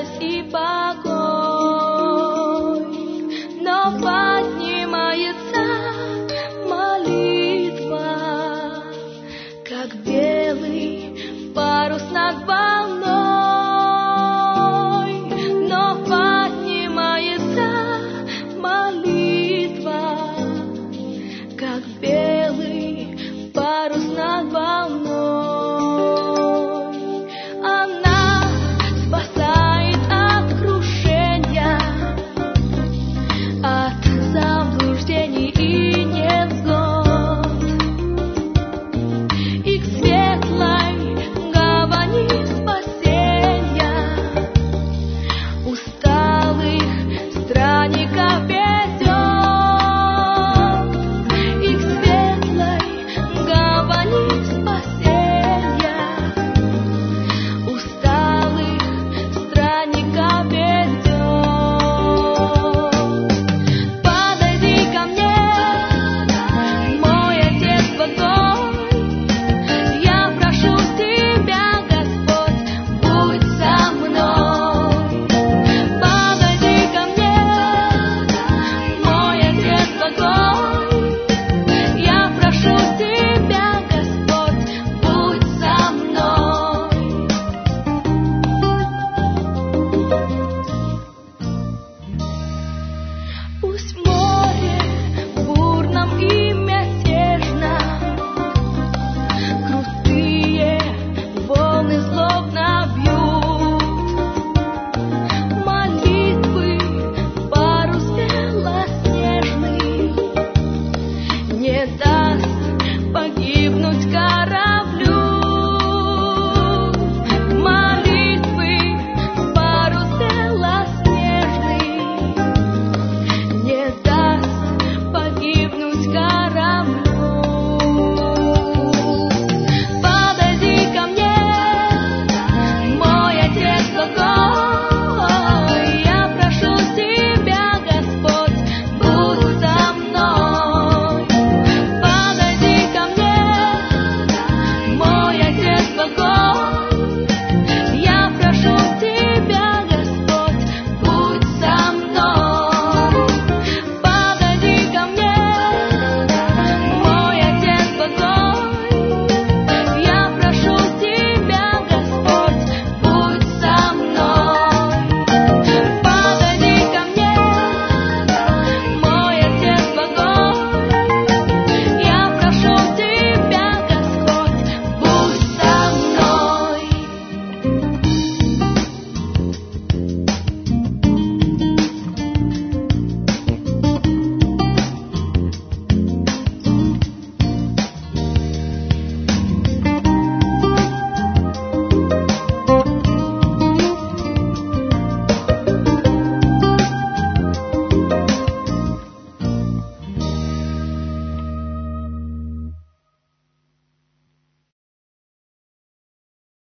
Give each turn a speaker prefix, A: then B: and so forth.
A: радость и покой, Но поднимается молитва, Как белый парус над водой.